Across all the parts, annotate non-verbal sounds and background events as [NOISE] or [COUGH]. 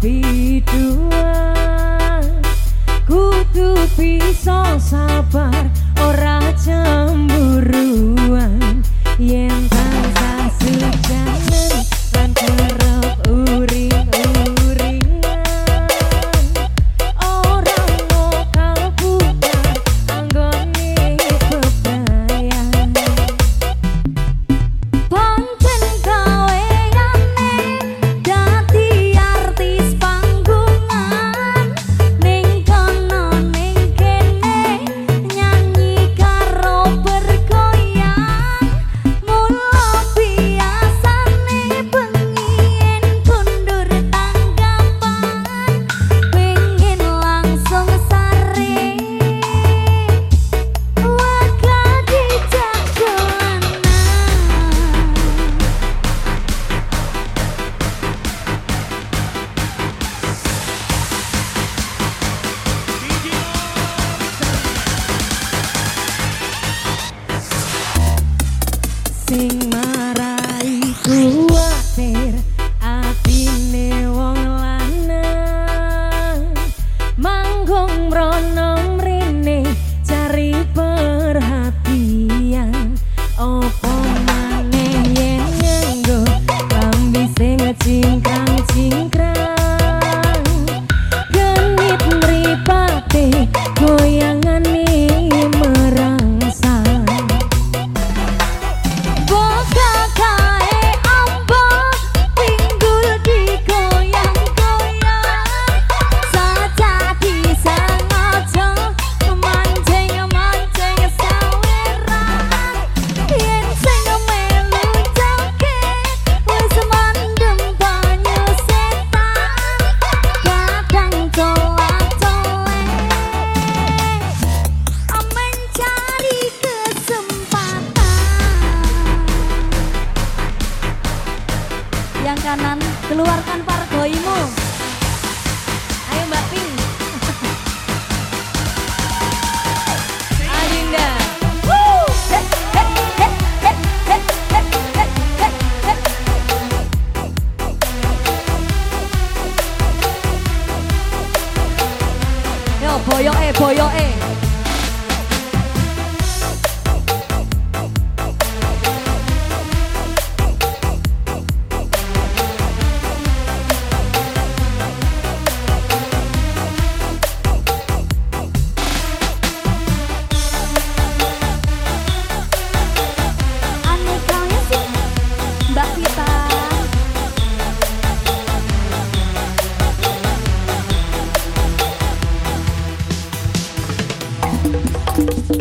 be true.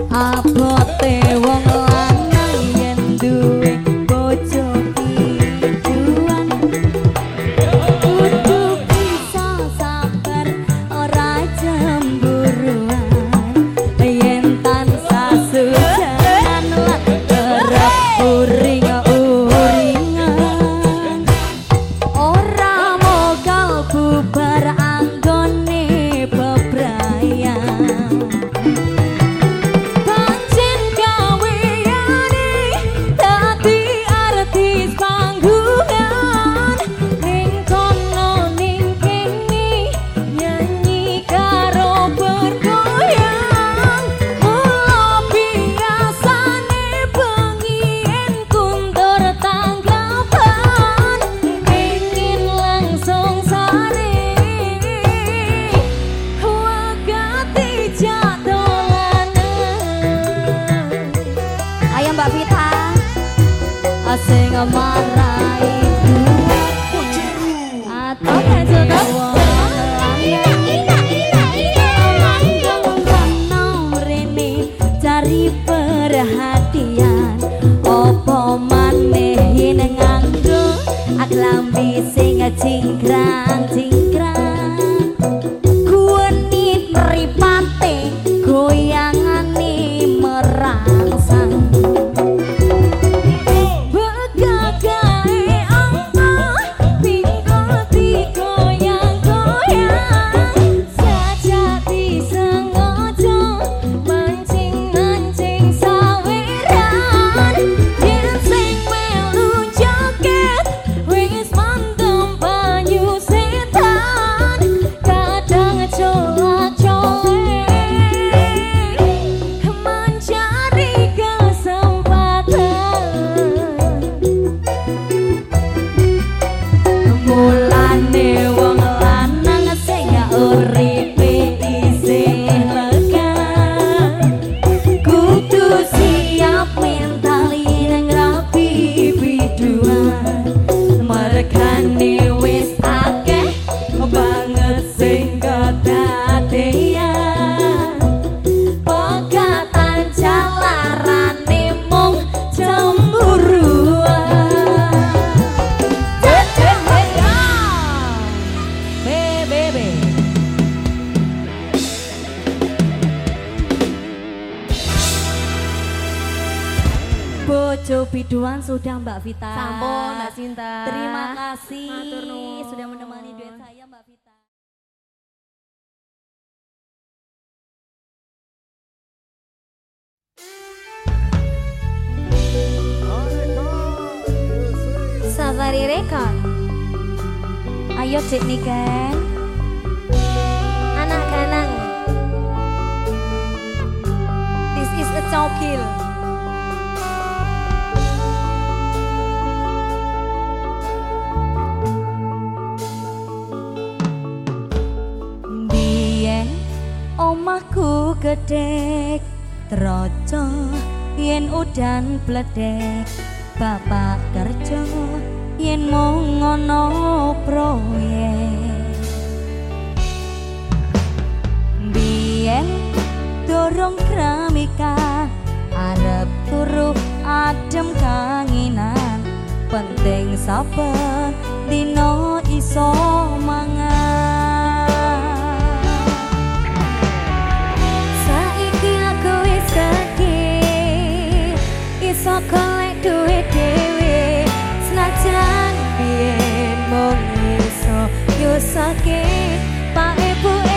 apa dan bledek. Bapak kerja yen mung ana proyek. Biyen dorong kramika arep turu adem kanginan. Penting saben dino iso mang Sakit, Pak Ibu.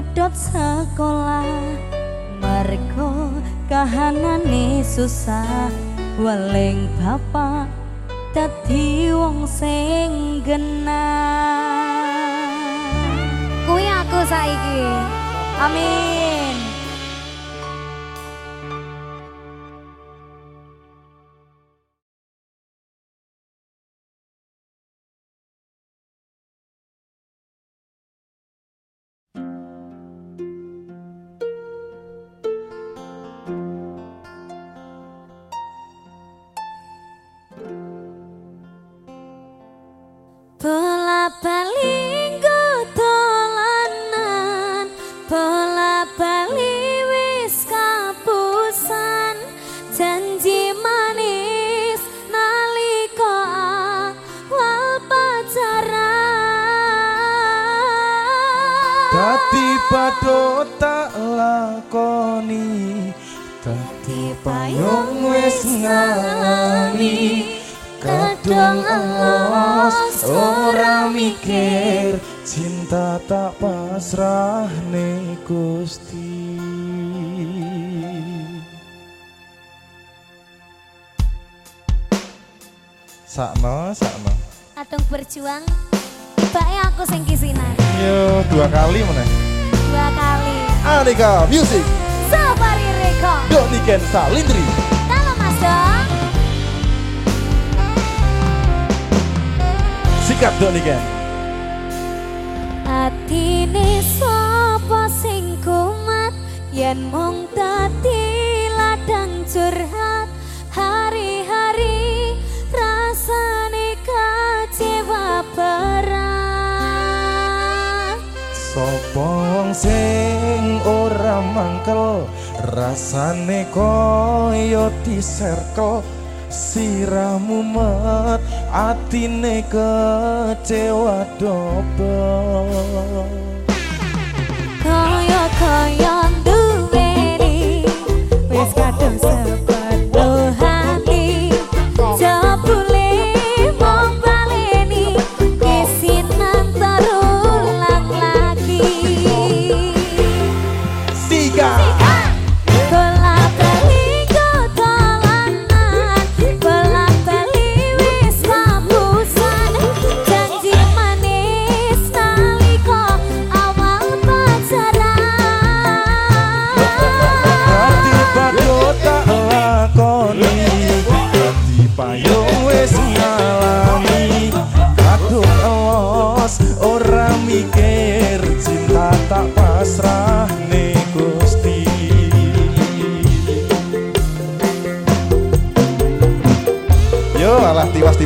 medhot sekolah. Mergo kahanane susah. Weling bapak dadi wong sing genah. Kuwi aku saiki. Amin. Arika Music. Safari Reko Doniken Salindri. Kalau Mas Dong. Sikat Doniken Hati ini sapa singkumat. Yen mung ladang curhat. Sapa wong sing ora mangkel rasane koyo diserko siramu met atine kecewa dobel. Koyo koyo duweni wis kadung sepo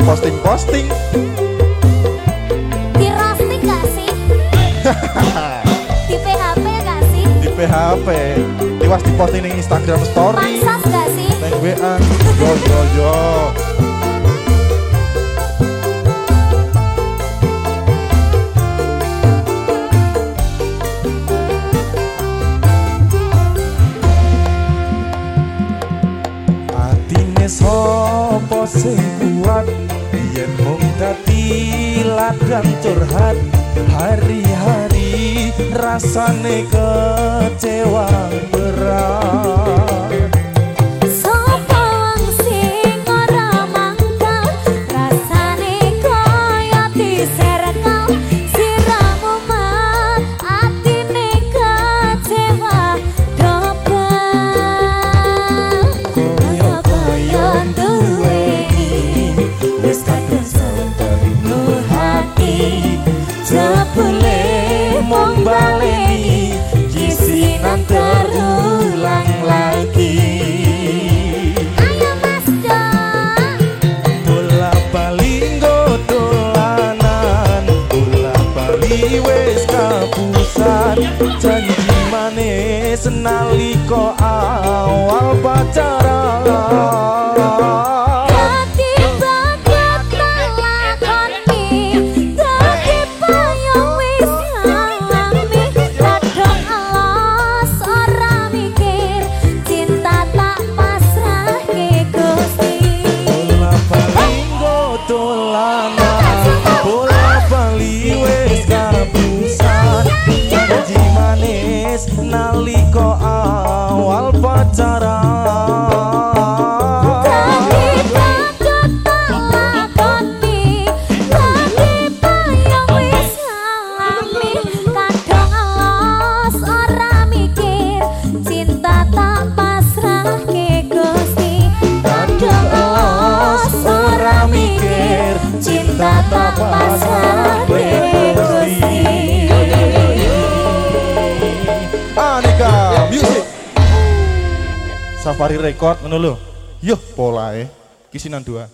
Posting-posting, Di roasting gak [LAUGHS] sih? di PHP gak sih? Di PHP di posting di Instagram story Pansos gak sih? Neng WA Yo yo yo sopo sing kadang curhat hari-hari rasane kecewa berat. pusat janji manis nalika awal pacaran. Safari Record ngono lho. Yuh polae. Kisinan dua.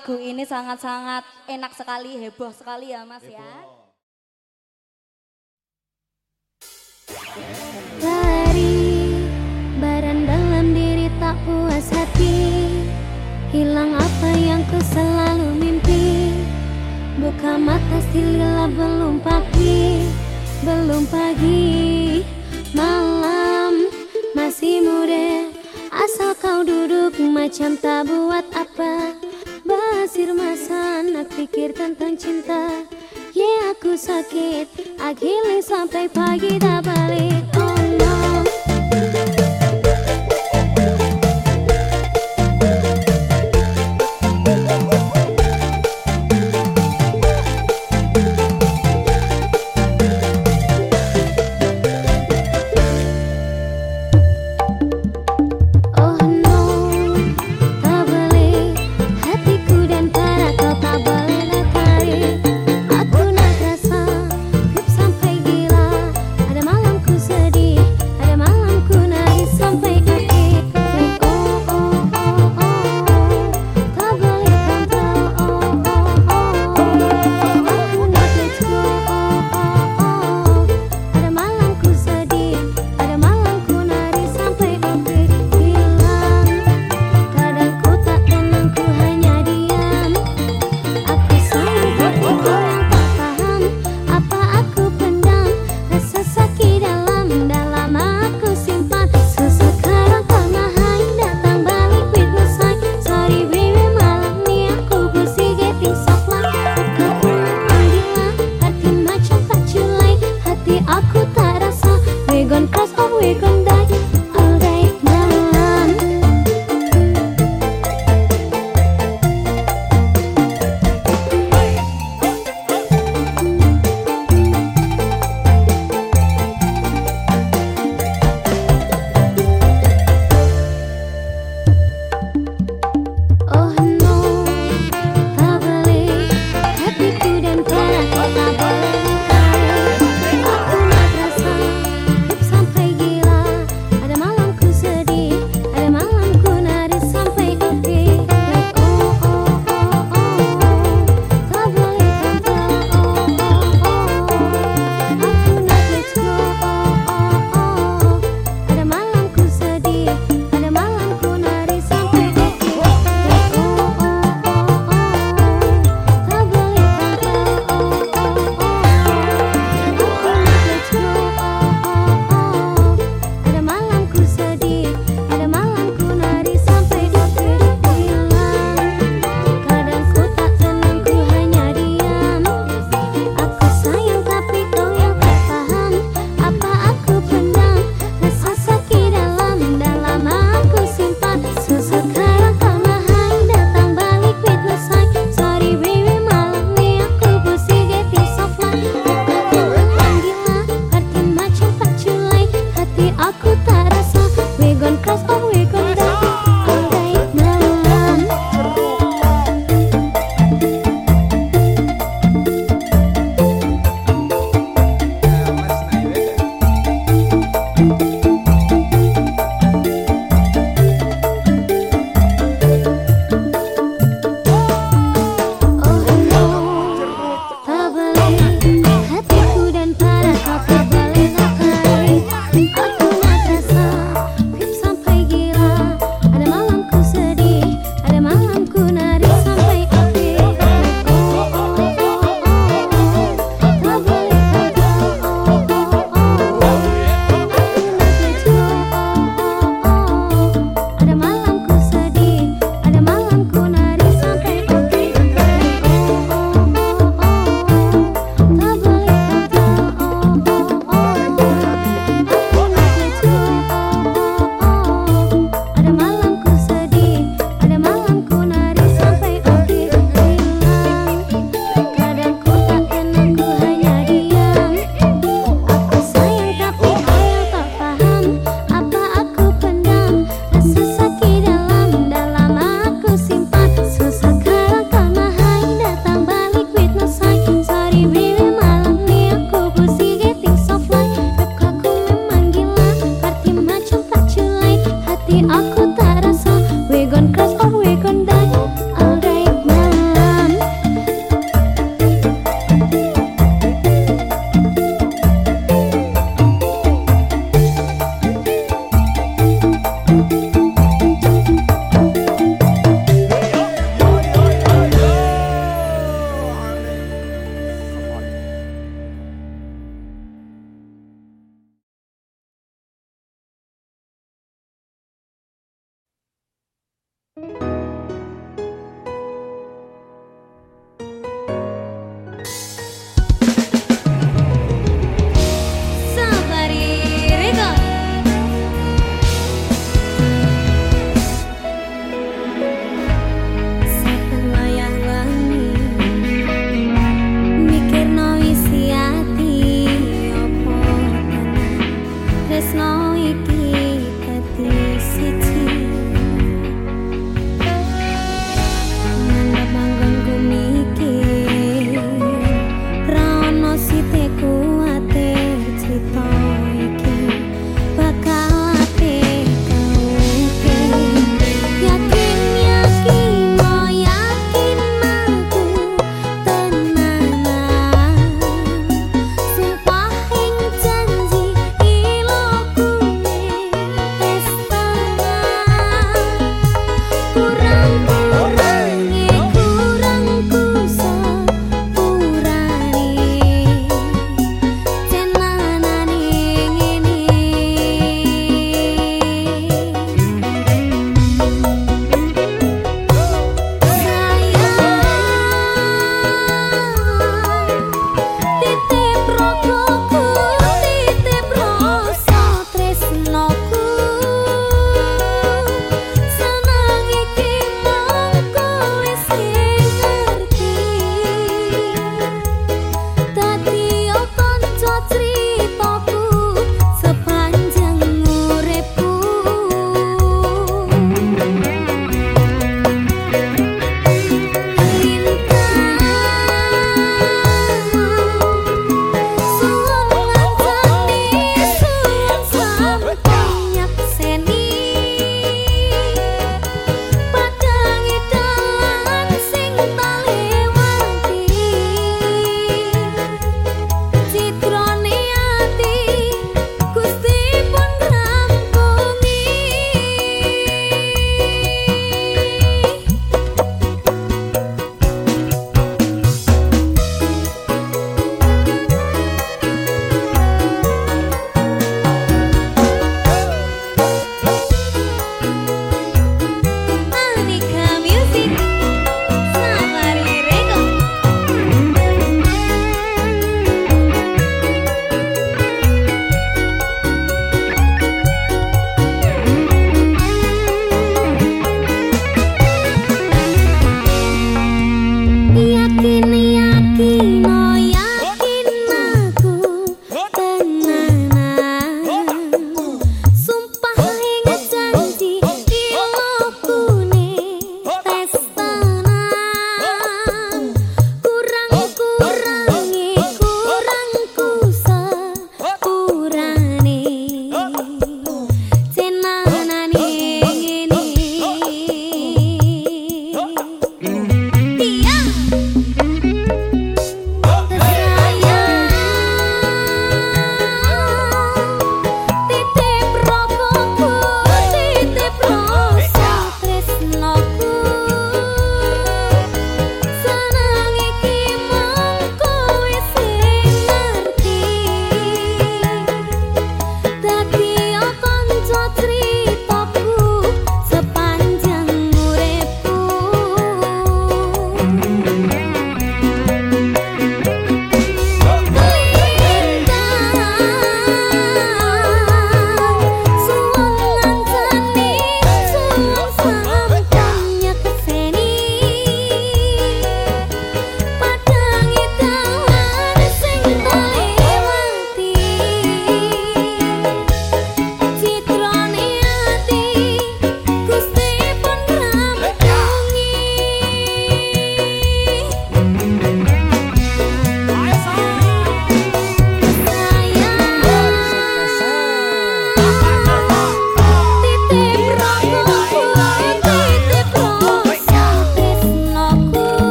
lagu ini sangat-sangat enak sekali, heboh sekali ya Mas heboh. ya. Lari, baran dalam diri tak puas hati Hilang apa yang ku selalu mimpi Buka mata silila belum pagi Belum pagi Malam masih muda Asal kau duduk macam tak buat apa masa nak pikir tentang cinta. Ya aku sakit. Akhirnya sampai pagi tak balik.